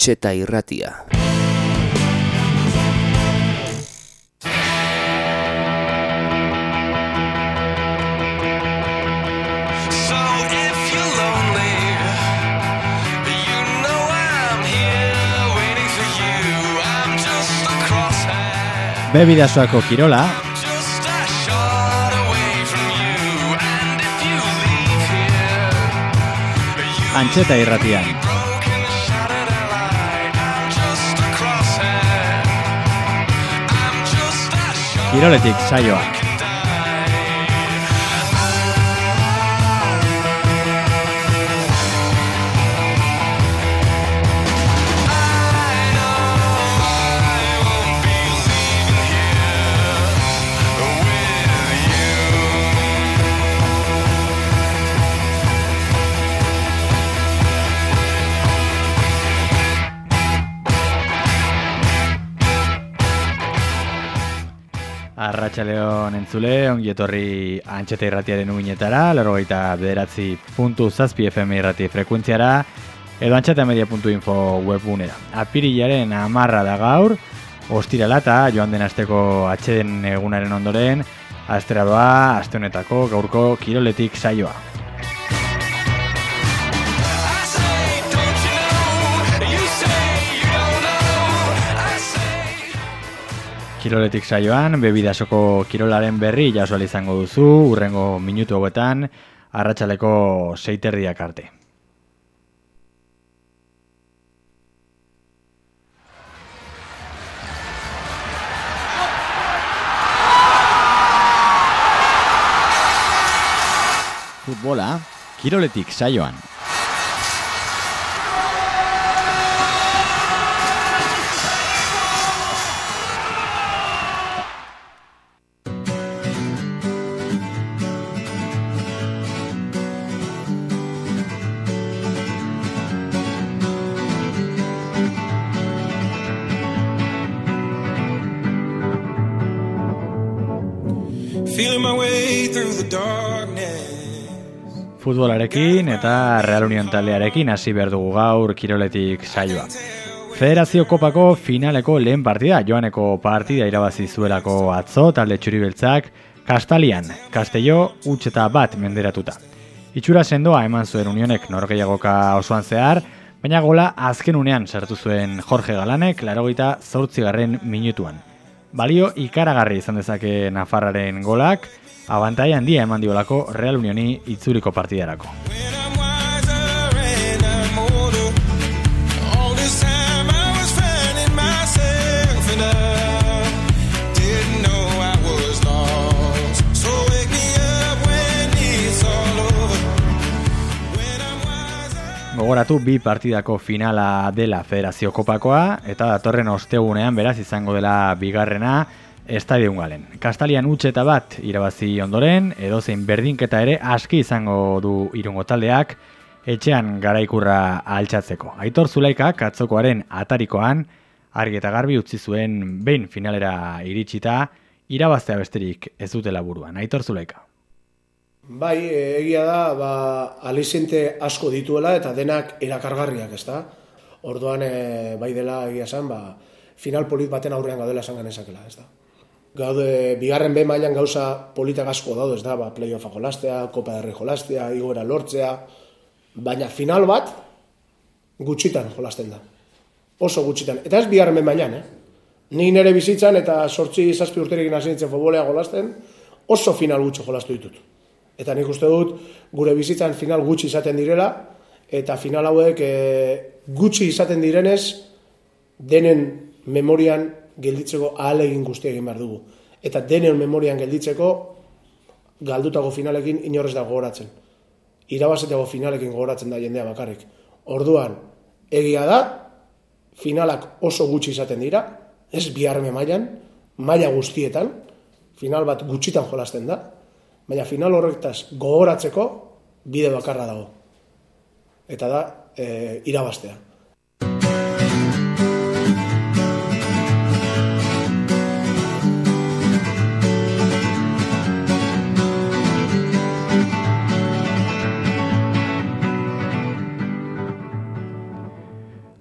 Antxeta irratia. Bebidasoako kirola, Antxeta irratian. 切られていく社員は Arratxaleon entzule, ongi etorri antxeta irratiaren uinetara, laro gaita bederatzi puntu zazpi FM irrati frekuentziara, edo antxetamedia.info webunera. Apirilaren amarra da gaur, ostirala eta joan den asteko atxeden egunaren ondoren, astera doa, aste honetako gaurko kiroletik saioa. Kiroletik saioan, bebidasoko kirolaren berri jasoal izango duzu, urrengo minutu hauetan, arratsaleko seiterdiak arte. Futbola, kiroletik saioan. Futbolarekin eta Real Union taldearekin hasi behar dugu gaur kiroletik saioa. Federazio Kopako finaleko lehen partida, joaneko partida irabazi zuelako atzo talde txuribeltzak, Kastalian, Kastello, utxeta bat menderatuta. Itxura sendoa eman zuen unionek norgeiagoka osoan zehar, baina gola azken unean sartu zuen Jorge Galanek, larogeita zortzigarren minutuan. Balio ikaragarri izan dezake Nafarraren golak, abantai handia eman diolako Real Unioni itzuriko partidarako. Gogoratu bi partidako finala dela Federazio Kopakoa eta datorren ostegunean beraz izango dela bigarrena Estadion galen. Kastalian utxe eta bat irabazi ondoren, edozein berdinketa ere aski izango du irungo taldeak, etxean garaikurra altxatzeko. Aitor Zulaikak atzokoaren atarikoan, argi eta garbi utzi zuen behin finalera iritsita, irabaztea besterik ez dutela buruan. Aitor Zulaika. Bai, egia da, ba, alizente asko dituela eta denak erakargarriak, ez da? Orduan, e, bai dela, egia zen, ba, final polit baten aurrean gaudela esan ganezakela, ez da? gaude, bigarren be mailan gauza politak asko daude, ez da, ba, playoffa jolastea, kopa derri jolastea, igora lortzea, baina final bat gutxitan jolasten da. Oso gutxitan. Eta ez bigarren be mailan, eh? Ni nere bizitzan eta sortzi zazpi urterekin hasi nintzen futbolea jolasten, oso final gutxo jolastu ditut. Eta nik uste dut, gure bizitzan final gutxi izaten direla, eta final hauek e, gutxi izaten direnez, denen memorian gelditzeko ahalegin guztia egin behar dugu. Eta deneon memorian gelditzeko galdutago finalekin inorrez da gogoratzen. Irabazetego finalekin gogoratzen da jendea bakarrik. Orduan, egia da, finalak oso gutxi izaten dira, ez biharme mailan, maila guztietan, final bat gutxitan jolasten da, baina final horretaz gogoratzeko bide bakarra dago. Eta da, e, irabaztea.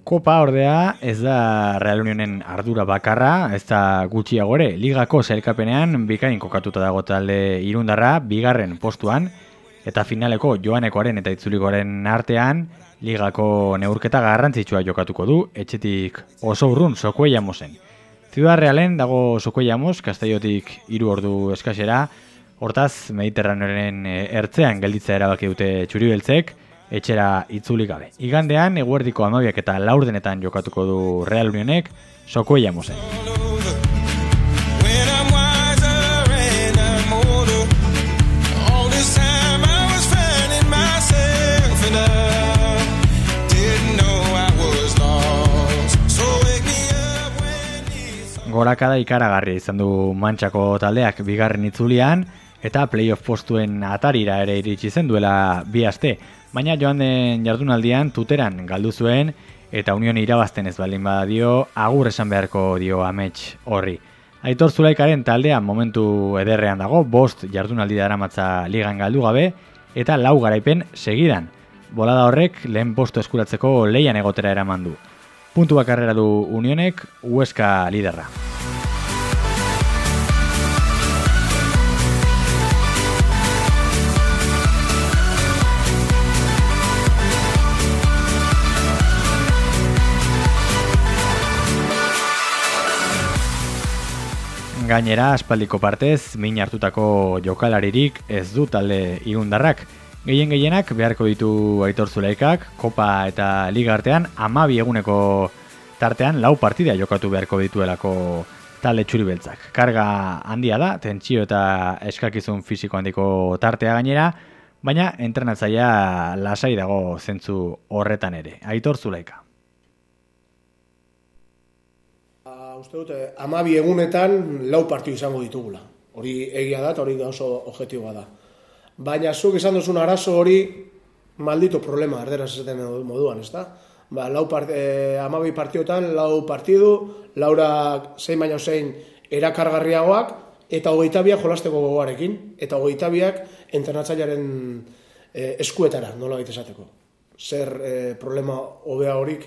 Kopa ordea ez da Real Unionen ardura bakarra, ez da gutxiagore, ligako zailkapenean bikain kokatuta dago talde irundarra, bigarren postuan, eta finaleko joanekoaren eta itzulikoaren artean, ligako neurketa garrantzitsua jokatuko du, etxetik oso urrun sokueia mozen. Ciudad Realen dago sokueia moz, kastaiotik iru ordu eskasera, hortaz Mediterraneoren eh, ertzean gelditza erabaki dute txuribeltzek, etxera itzuli gabe. Igandean, eguerdiko amabiak eta laurdenetan jokatuko du Real Unionek, sokueia mozen. Gorakada ikaragarria izan du mantxako taldeak bigarren itzulian, eta playoff postuen atarira ere iritsi zen duela bi aste baina joan den jardunaldian tuteran galdu zuen eta union irabazten ez baldin dio agur esan beharko dio amets horri. Aitor Zulaikaren taldea momentu ederrean dago, bost jardunaldi daramatza ligan galdu gabe eta lau garaipen segidan. Bolada horrek lehen posto eskuratzeko leian egotera eraman du. Puntu bakarrera du unionek, Huesca liderra. Gainera, aspaldiko partez, min hartutako jokalaririk ez du talde igundarrak. Gehien gehienak beharko ditu aitor zulaikak, kopa eta liga artean, amabi eguneko tartean lau partida jokatu beharko dituelako talde txuri beltzak. Karga handia da, tentsio eta eskakizun fisiko handiko tartea gainera, baina entrenatzaia lasai dago zentzu horretan ere. Aitor zulaika. Uste dut, eh, amabi egunetan lau partiu izango ditugula. Hori egia da eta hori oso objektiboa da. Baina zuk izan duzun arazo hori maldito problema erderaz esaten moduan, ez da? Ba, lau part, eh, amabi partiotan, lau partidu, laura zein baino zein erakargarriagoak, eta hogeita biak jolasteko gogoarekin, eta hogeita biak enternatzailearen eh, eskuetara, nola baita esateko. Zer eh, problema hobea horik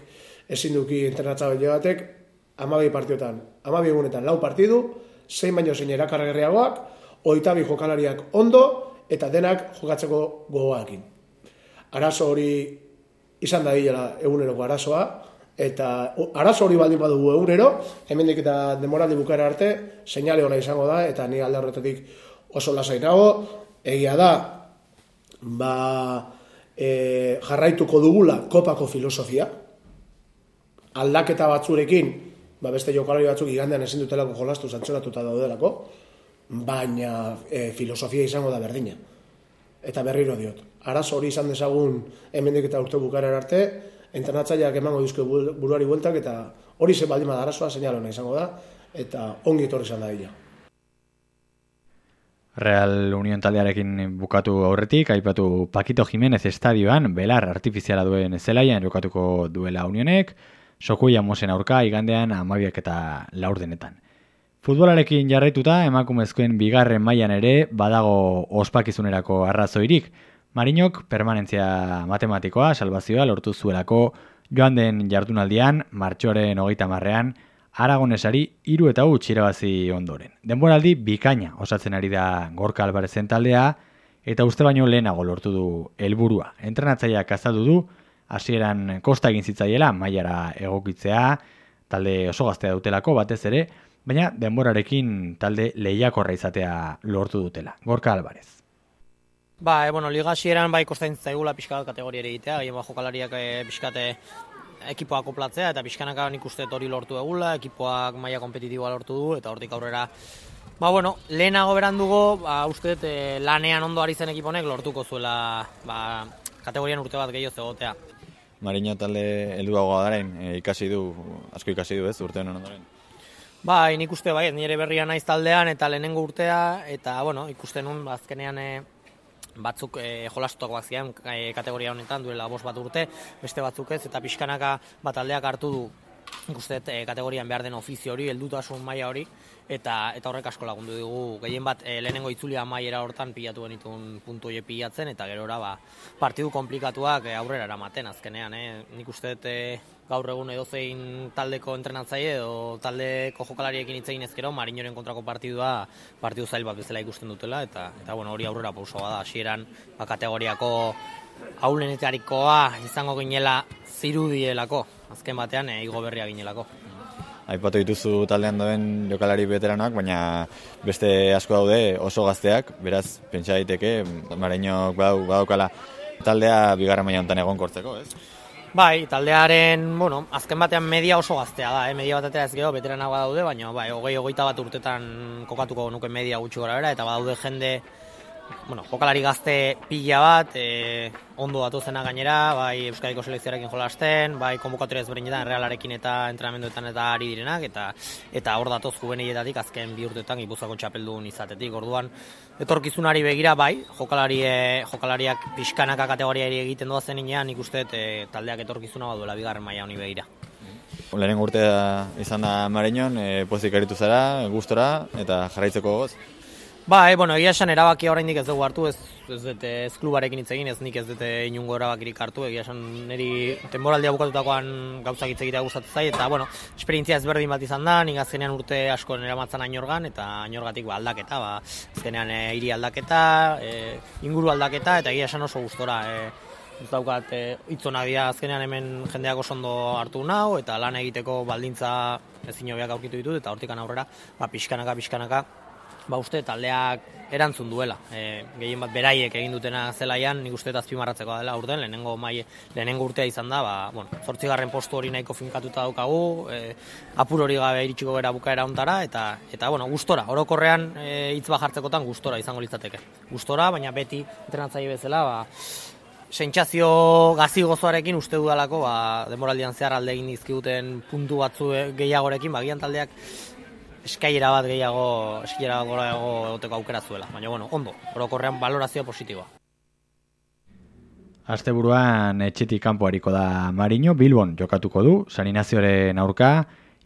ezin duki entrenatzaile batek, amabi partiotan, amabi egunetan lau partidu, zein baino zein erakargerriagoak, oitabi jokalariak ondo, eta denak jokatzeko gogoakin. Arazo hori izan da dira eguneroko arazoa, eta arazo hori baldin badugu egunero, hemendik eta demoraldi bukara arte, seinale hona izango da, eta ni alde horretatik oso lasainago, egia da, ba, e, jarraituko dugula kopako filosofia, aldaketa batzurekin, ba beste jokalari batzuk igandean ezin dutelako jolastu santzionatuta daudelako, baina e, filosofia izango da berdina. Eta berriro diot. Arazo hori izan dezagun hemendik eta urte bukaren arte, entrenatzaileak emango dizko buruari bueltak eta hori ze baldin bada arazoa seinalona izango da eta ongi etorri izan da. Real Union taldearekin bukatu aurretik, aipatu Paquito Jiménez estadioan, belar artifiziala duen zelaian jokatuko duela Unionek, sokuia mosen aurka igandean amabiak eta laurdenetan. Futbolarekin jarraituta emakumezkoen bigarren mailan ere badago ospakizunerako arrazoirik. Marinok permanentzia matematikoa salvazioa lortu zuelako joan den jardunaldian, martxoren hogeita marrean, Aragonesari iru eta hu irabazi ondoren. Denboraldi bikaina osatzen ari da gorka albarezen taldea, eta uste baino lehenago lortu du helburua. Entrenatzaileak azaldu du, hasieran kosta egin zitzaiela mailara egokitzea, talde oso gaztea dutelako batez ere, baina denborarekin talde lehiakorra izatea lortu dutela. Gorka Alvarez. Ba, e, bueno, liga hasieran bai kosta egin zitzaigula pixka bat kategoria ere egitea, gehien ba, jokalariak e, pixkate ekipoak oplatzea, eta pixkanaka nik uste hori lortu egula, ekipoak maila kompetitiboa lortu du, eta hortik aurrera Ba, bueno, lehenago berandugo, ba, uste e, lanean ondo ari zen ekiponek lortuko zuela ba, kategorian urte bat gehiago zegotea. Marina talde helduagoa daren e, ikasi du, asko ikasi du ez, urte honen ondoren. Ba, nik uste bai, nire berria naiz taldean eta lehenengo urtea, eta, bueno, ikusten nun, azkenean e, batzuk e, jolastuak bat e, kategoria honetan duela bost bat urte, beste batzuk ez, eta pixkanaka bat taldeak hartu du nik uste dut, eh, kategorian behar den ofizio hori, heldutasun maila hori, eta eta horrek asko lagundu dugu gehien bat eh, lehenengo itzulia maiera hortan pilatu genituen puntu hori pilatzen eta gerora ba partidu komplikatuak eh, aurrera eramaten azkenean eh. Nik uste eh, gaur egun edozein taldeko entrenatzaile edo taldeko jokalariekin hitz egin ezkero Marinoren kontrako partidua partidu zail bat bezala ikusten dutela eta eta bueno hori aurrera pauso bada. Hasieran ba kategoriako aulenetarikoa izango ginela zirudielako azken batean eh, igo berria ginelako Aipatu dituzu taldean doen jokalari veteranoak, baina beste asko daude oso gazteak, beraz, pentsa daiteke, Marinok badu, badaukala taldea bigarren maila honetan egon kortzeko, ez? Bai, taldearen, bueno, azken batean media oso gaztea da, eh? media bat ez gero, veterana badaude, baina bai, hogei, hogeita bat urtetan kokatuko nuke media gutxi gora bera, eta badaude jende bueno, jokalari gazte pila bat, e, ondo datuzena gainera, bai Euskadiko selekzioarekin jolasten, bai konbokatoriaz berdinetan, realarekin eta entrenamenduetan eta ari direnak, eta eta hor datoz juvenietatik azken bi urtetan Gipuzkoako txapeldun izatetik. Orduan, etorkizunari begira bai, jokalari, e, jokalariak pixkanaka kategoriari egiten doa zen inean, nik uste e, taldeak etorkizuna baduela bigarren maila honi begira. Lehen urtea izan da Marinon, e, pozik eritu zara, gustora, eta jarraitzeko goz. Ba, e, bueno, egia esan erabakia oraindik ez dugu hartu, ez, ez dute ez klubarekin hitz egin, ez nik ez dute inungo erabakirik hartu, egia esan niri temporaldia bukatutakoan gauzak hitz egitea gustatzen zait, eta, bueno, esperientzia ezberdin bat izan da, nik azkenean urte asko eramatzen ainorgan, eta ainorgatik ba, aldaketa, ba, azkenean e, hiri aldaketa, e, inguru aldaketa, eta egia esan oso gustora, e, ez daukat e, itzonak dira azkenean hemen jendeak oso ondo hartu nau eta lan egiteko baldintza ezin hobeak aurkitu ditut eta hortikan aurrera ba pixkanaka pixkanaka ba uste taldeak erantzun duela. E, gehien bat beraiek egin dutena zelaian, nik uste azpimarratzeko dela urten, lehenengo mai, lehenengo urtea izan da, ba, bueno, zortzigarren postu hori nahiko finkatuta daukagu, e, apur hori gabe iritsiko gara bukaera ontara, eta, eta bueno, gustora, orokorrean e, hitz bajartzekotan gustora izango litzateke. Gustora, baina beti entrenatzaile bezala, ba, sentsazio gazi gozoarekin uste dudalako, ba, demoraldian zehar alde egin dizkiguten puntu batzu gehiagorekin, bagian taldeak eskailera bat gehiago, eskailera bat gehiago egoteko aukera zuela. Baina, bueno, ondo, orokorrean valorazio positiboa. Asteburuan etxetik kanpo hariko da Marino, Bilbon jokatuko du, San Inazioaren aurka,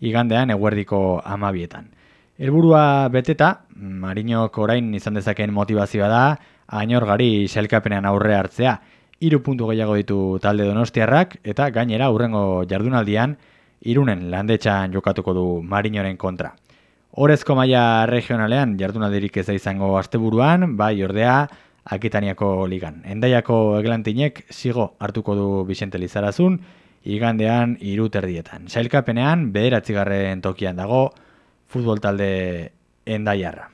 igandean eguerdiko amabietan. Helburua beteta, Marinok orain izan dezakeen motivazioa da, ainorgari selkapenean aurre hartzea, hiru puntu gehiago ditu talde donostiarrak, eta gainera hurrengo jardunaldian, irunen landetxan jokatuko du Marinoren kontra. Horezko maila regionalean jardunaldirik ez da izango asteburuan, bai ordea Akitaniako ligan. Endaiako eglantinek zigo hartuko du Vicente Lizarazun, igandean iruterdietan. Sailkapenean, bederatzigarren tokian dago, futbol talde endaiarra.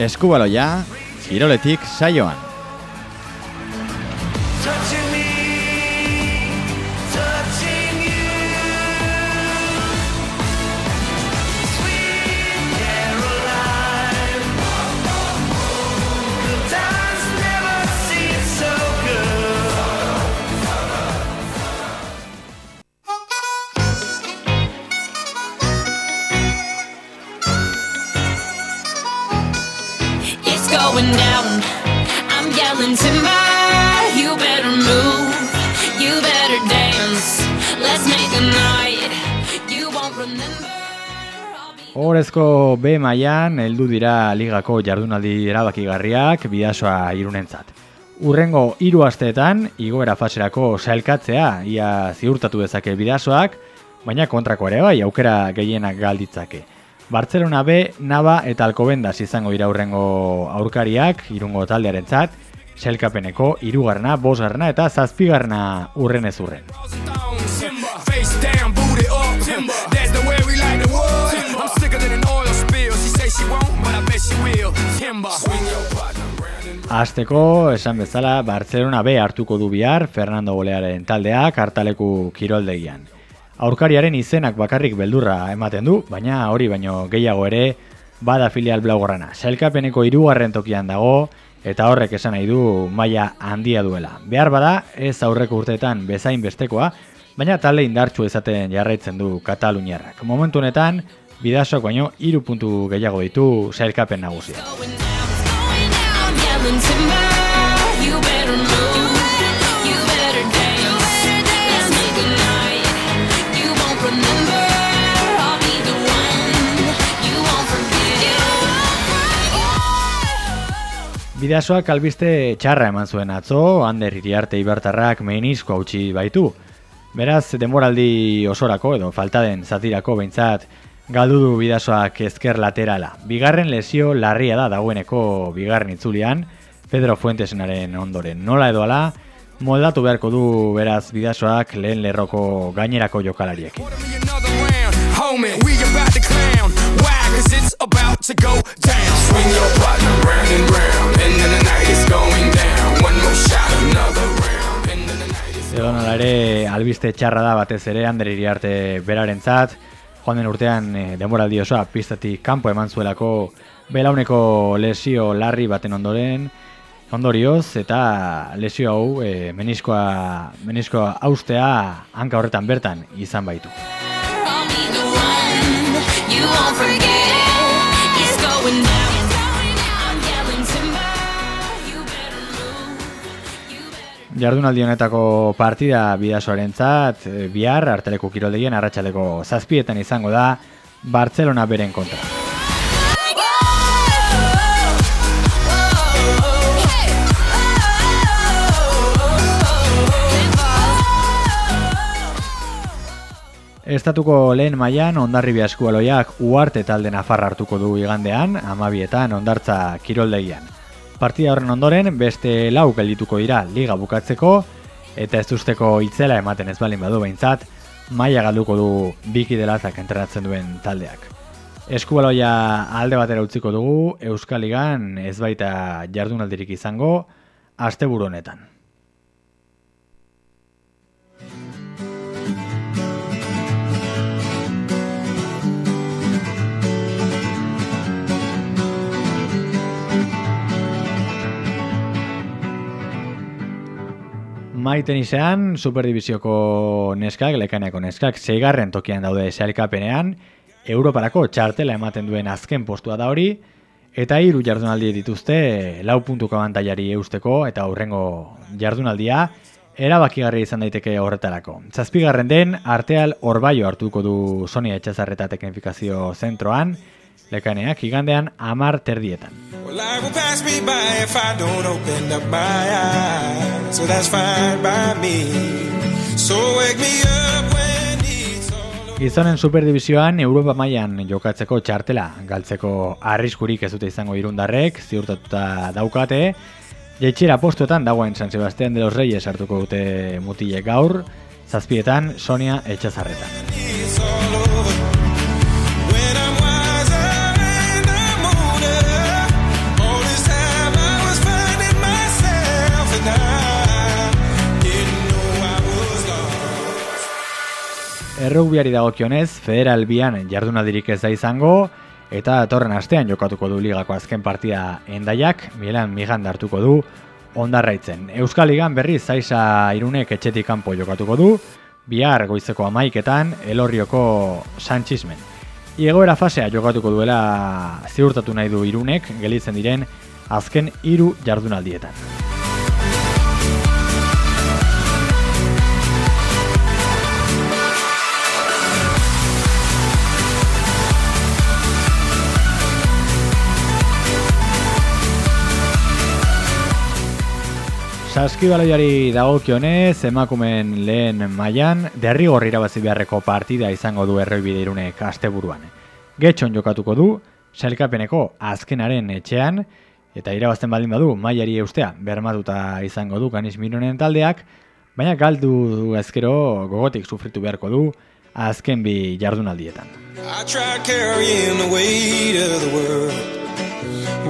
Eskubaloia, Kiroletik saioan. Going down. I'm yelling timber, you better move, you better dance. Let's make a night you won't remember. Horezko B mailan heldu dira ligako jardunaldi erabakigarriak bidasoa irunentzat. Urrengo hiru asteetan igoera faserako sailkatzea ia ziurtatu dezake bidasoak, baina kontrako ere bai aukera gehienak galditzake. Bartzelona B, Naba eta Alcobendas izango dira urrengo aurkariak, irungo taldearen zat, selkapeneko irugarna, bosgarna eta zazpigarna urren ez urren. Azteko, esan bezala, Bartzelona B hartuko du bihar Fernando Bolearen taldeak hartaleku kiroldegian. Aurkariaren izenak bakarrik beldurra ematen du, baina hori baino gehiago ere bada filial blaugarrana. Sailkapeneko hirugarren tokian dago eta horrek esan nahi du maila handia duela. Behar bada ez aurreko urteetan bezain bestekoa, baina talde indartsu ezaten jarraitzen du Kataluniarrak. Momentu honetan Bidasoak baino hiru puntu gehiago ditu sailkapen nagusia. Bidasoak albiste txarra eman zuen atzo, Ander Iriarte Ibertarrak meinizko hautsi baitu. Beraz, denboraldi osorako edo faltaden zatirako behintzat galdu du bidasoak ezker laterala. Bigarren lesio larria da dagoeneko bigarren itzulian, Pedro Fuentesenaren ondoren. Nola edo ala, moldatu beharko du beraz bidasoak lehen lerroko gainerako down. Swing your partner round and round. Edo nola ere, albiste txarra da batez ere Ander Iriarte berarentzat, joan den urtean e, denboraldi osoa pistatik kanpo eman zuelako belauneko lesio larri baten ondoren, ondorioz eta lesio hau e, meniskoa, meniskoa austea hanka horretan bertan izan baitu. Jardunaldi honetako partida bidasoarentzat e, bihar arteleko kiroldegien arratsaleko zazpietan izango da Bartzelona beren kontra. Estatuko lehen mailan ondarri eskualoiak uarte talde nafarra hartuko du igandean, amabietan ondartza kiroldegian. Partida horren ondoren beste lau geldituko dira liga bukatzeko, eta ez usteko itzela ematen ez balin badu behintzat, maila galduko du biki delazak entrenatzen duen taldeak. Eskubaloia alde batera utziko dugu, Euskal Ligan ez baita jardunaldirik izango, asteburu honetan. Mai tenisean, superdibizioko neskak, lekaneako neskak, zeigarren tokian daude sailkapenean, Europarako txartela ematen duen azken postua da hori, eta hiru jardunaldi dituzte lau puntuko abantaiari eusteko eta aurrengo jardunaldia erabakigarri izan daiteke horretarako. Zazpigarren den, arteal orbaio hartuko du Sonia Etxazarreta Teknifikazio Zentroan, lekaneak igandean amar terdietan. Well, So that's fine by me. So wake me up when. Gizonen superdivisioan Europa mailan jokatzeko txartela galtzeko arriskurik ez dute izango irundarrek, ziurtatuta daukate. Jaitxera postuetan dagoen San Sebastián de los Reyes hartuko dute mutilek gaur, zazpietan Sonia Etxazarretan. Errugbiari dagokionez, Federal Bian jardunaldirik ez da izango, eta datorren astean jokatuko du ligako azken partida endaiak, Milan Migan hartuko du ondarraitzen. Euskal Ligan berriz zaiza irunek etxetik kanpo jokatuko du, bihar goizeko amaiketan elorrioko Sanchismen. Iegoera fasea jokatuko duela ziurtatu nahi du irunek, gelitzen diren azken hiru jardunaldietan. Saskibaloiari dagokionez, emakumen lehen mailan derrigor irabazi beharreko partida izango du erroibide irunek asteburuan. Getxon jokatuko du, sailkapeneko azkenaren etxean, eta irabazten baldin badu mailari eustea bermatuta izango du Ganis Mironen taldeak, baina galdu du ezkero gogotik sufritu beharko du azken bi jardunaldietan. I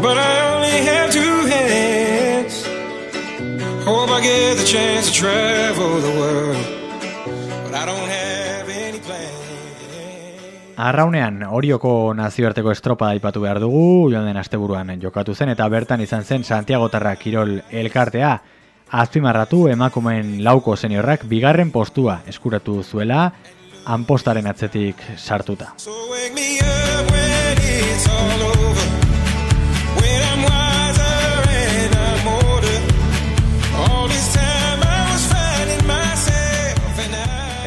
but I only have two hands. Hope I get the chance to travel the world, but I don't have any plans. Arraunean Orioko nazioarteko estropa aipatu behar dugu, joan den asteburuan jokatu zen eta bertan izan zen Santiago Tarra Kirol elkartea azpimarratu emakumeen lauko seniorrak bigarren postua eskuratu zuela anpostaren atzetik sartuta. So wake me up when it's all over.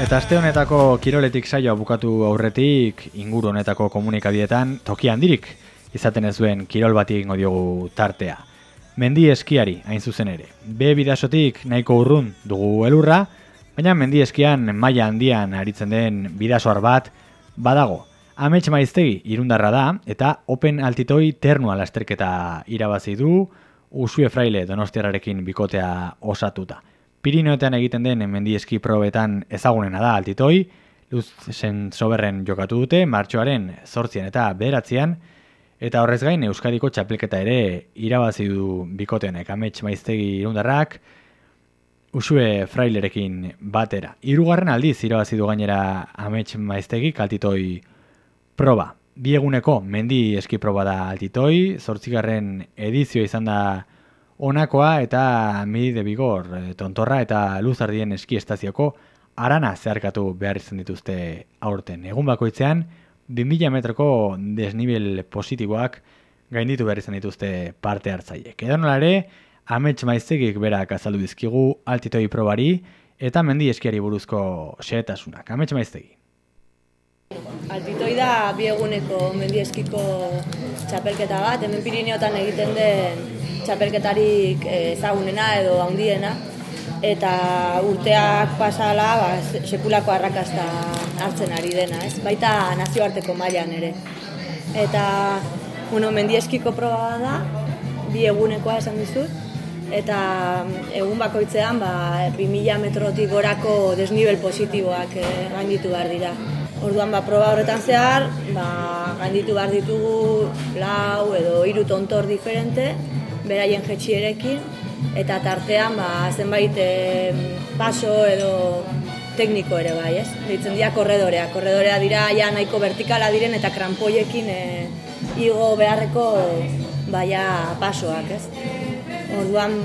Eta aste honetako kiroletik saioa bukatu aurretik inguru honetako komunikabietan toki handirik izaten ez duen kirol bati egingo diogu tartea. Mendi eskiari hain zuzen ere. B bidasotik nahiko urrun dugu elurra, baina mendi eskian maila handian aritzen den bidasoar bat badago. Amets maiztegi irundarra da eta Open Altitoi ternua lasterketa irabazi du Usue Fraile Donostiarrarekin bikotea osatuta. Pirineoetan egiten den mendi eski probetan ezagunena da altitoi, luzen soberren jokatu dute, martxoaren zortzien eta beratzean, eta horrez gain Euskadiko txapelketa ere irabazi du bikotenek amets maiztegi irundarrak, Usue Frailerekin batera. Hirugarren aldiz irabazi du gainera amets maiztegi kaltitoi proba. Bi eguneko mendi eski proba da altitoi, zortzigarren edizio izan da honakoa eta midi de bigor, eh, tontorra eta luzardien eski estazioko arana zeharkatu behar izan dituzte aurten. Egun bakoitzean, 2000 metroko desnibel positiboak gainditu behar izan dituzte parte hartzaiek. Edo nola ere, amets maiztegik berak azaldu dizkigu altitoi probari eta mendi eskiari buruzko xehetasunak. Amets maiztegi. Altitoi da bi eguneko mendieskiko txapelketa bat, hemen Pirineotan egiten den txapelketarik ezagunena edo handiena eta urteak pasala ba, se- sekulako arrakasta hartzen ari dena, ez? Baita nazioarteko mailan ere. Eta bueno, mendieskiko proba da, bi egunekoa esan dizut, eta egun bakoitzean ba, 2000 metrotik gorako desnibel positiboak eh, gainditu behar dira. Orduan ba, proba horretan zehar, ba, gainditu behar ditugu lau edo hiru tontor diferente, beraien jetxierekin, eta tartean ba, zenbait em, paso edo tekniko ere bai, ez? Deitzen dira korredorea. Korredorea dira ja nahiko vertikala diren eta kranpoiekin e, igo beharreko baia pasoak, ez? Orduan,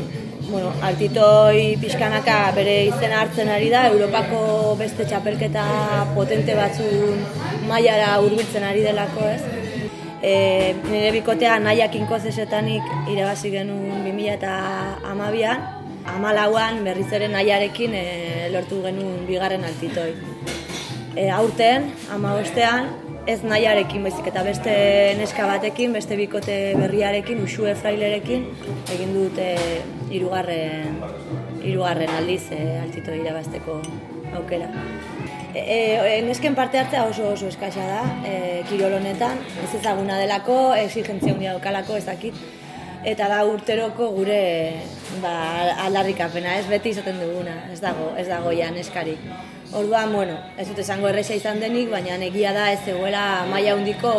bueno, altitoi pixkanaka bere izena hartzen ari da, Europako beste txapelketa potente batzun mailara hurbiltzen ari delako, ez? E, nire bikotea nahiak inkozesetanik irabazi genuen 2000 eta amabian, amalauan berriz ere nahiarekin e, lortu genuen bigarren altitoi. E, aurten, ama ez nahiarekin baizik eta beste neska batekin, beste bikote berriarekin, usue frailerekin, egin dute hirugarren hirugarren aldiz e, altito irabazteko aukera. E, e, nesken parte hartzea oso oso eskasa da, e, kirol honetan, ez ezaguna delako, exigentzia handia daukalako, ez dakit, eta da urteroko gure ba, aldarrikapena, ez beti izaten duguna, ez dago, ez dago ja neskarik. Orduan, bueno, ez dut esango erresa izan denik, baina egia da ez zegoela maila handiko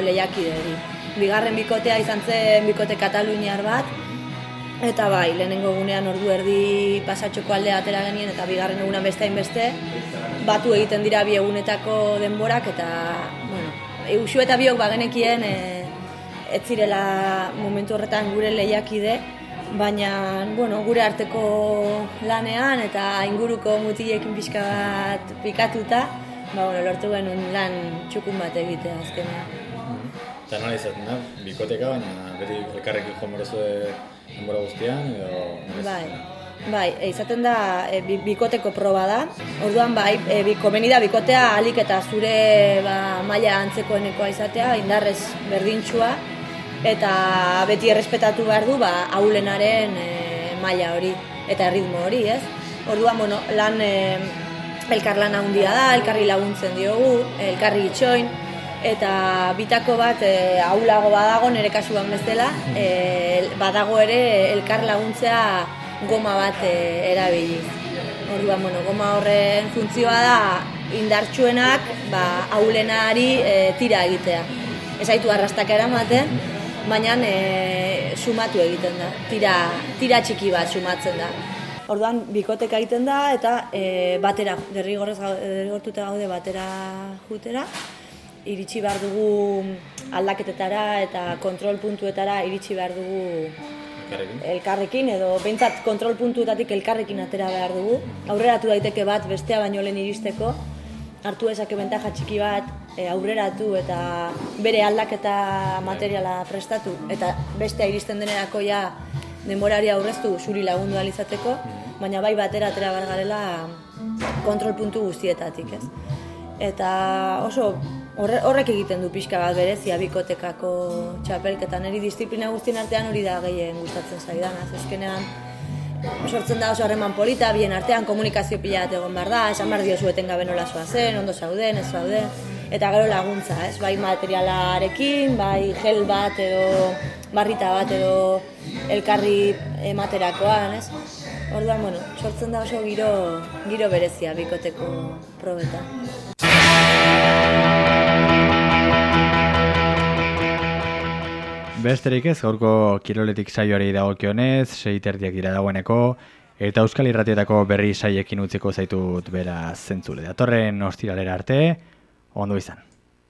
lehiakideri. Bigarren bikotea izan zen bikote kataluniar bat, eta bai, lehenengo egunean ordu erdi pasatxoko aldea atera genien, eta bigarren egunean beste hainbeste, batu egiten dira bi egunetako denborak, eta, bueno, eusu eta biok bagenekien, e, ez zirela momentu horretan gure lehiakide, baina bueno, gure arteko lanean eta inguruko mutilekin pixka bat pikatuta, ba, bueno, lortu genuen lan txukun bat egitea azkenean. Eta nola izaten da, bikoteka, baina beti elkarrekin joan borozue denbora guztian, edo... Bai, bai, e, izaten da e, bi- bikoteko proba da. Orduan bai, e, bi, komeni da bikotea alik eta zure ba, maila antzekoenekoa izatea, indarrez berdintxua, eta beti errespetatu behar du ba, aulenaren e, maila hori eta ritmo hori, ez? Orduan, bueno, lan e, elkarlan handia da, elkarri laguntzen diogu, elkarri itxoin, eta bitako bat e, ahulago badago nire kasuan bezala, e, badago ere elkar laguntzea goma bat e, erabili. Orduan, bueno, goma horren funtzioa da indartsuenak ba, aulenari e, tira egitea. Ez haitu arrastak eramaten, baina e, sumatu egiten da. Tira, tira txiki bat sumatzen da. Orduan, bikoteka egiten da eta e, batera, derrigorrez derrigortuta gaude batera jutera. Iritsi behar dugu aldaketetara eta kontrol puntuetara iritsi behar dugu Elkarrekin? elkarrekin edo behintzat kontrol puntuetatik elkarrekin atera behar dugu. Aurreratu daiteke bat bestea baino lehen iristeko hartu dezake bentaja txiki bat e, aurreratu eta bere aldaketa materiala prestatu. Eta bestea iristen denerako ja denborari aurreztu zuri lagundu ahal izateko, baina bai batera atera behar garela kontrol puntu guztietatik, ez? Eta oso horre, horrek egiten du pixka bat berezia bikotekako txapelketa niri disiplina guztien artean hori da gehien gustatzen zaidan, az azkenean sortzen da oso harreman polita, bien artean komunikazio pila bat egon behar da, esan behar diozu etengabe nola zoa zen, ondo zauden, ez zauden, eta gero laguntza, ez, bai materialarekin, bai gel bat edo barrita bat edo elkarri ematerakoan, ez? Orduan, bueno, sortzen da oso giro, giro berezia bikoteko probetan. Besterik ez, gaurko kiroletik saioari dagokionez, sei terdiak dira dagoeneko, eta Euskal Irratietako berri saiekin utziko zaitut bera zentzule. Datorren ostiralera arte, ondo izan.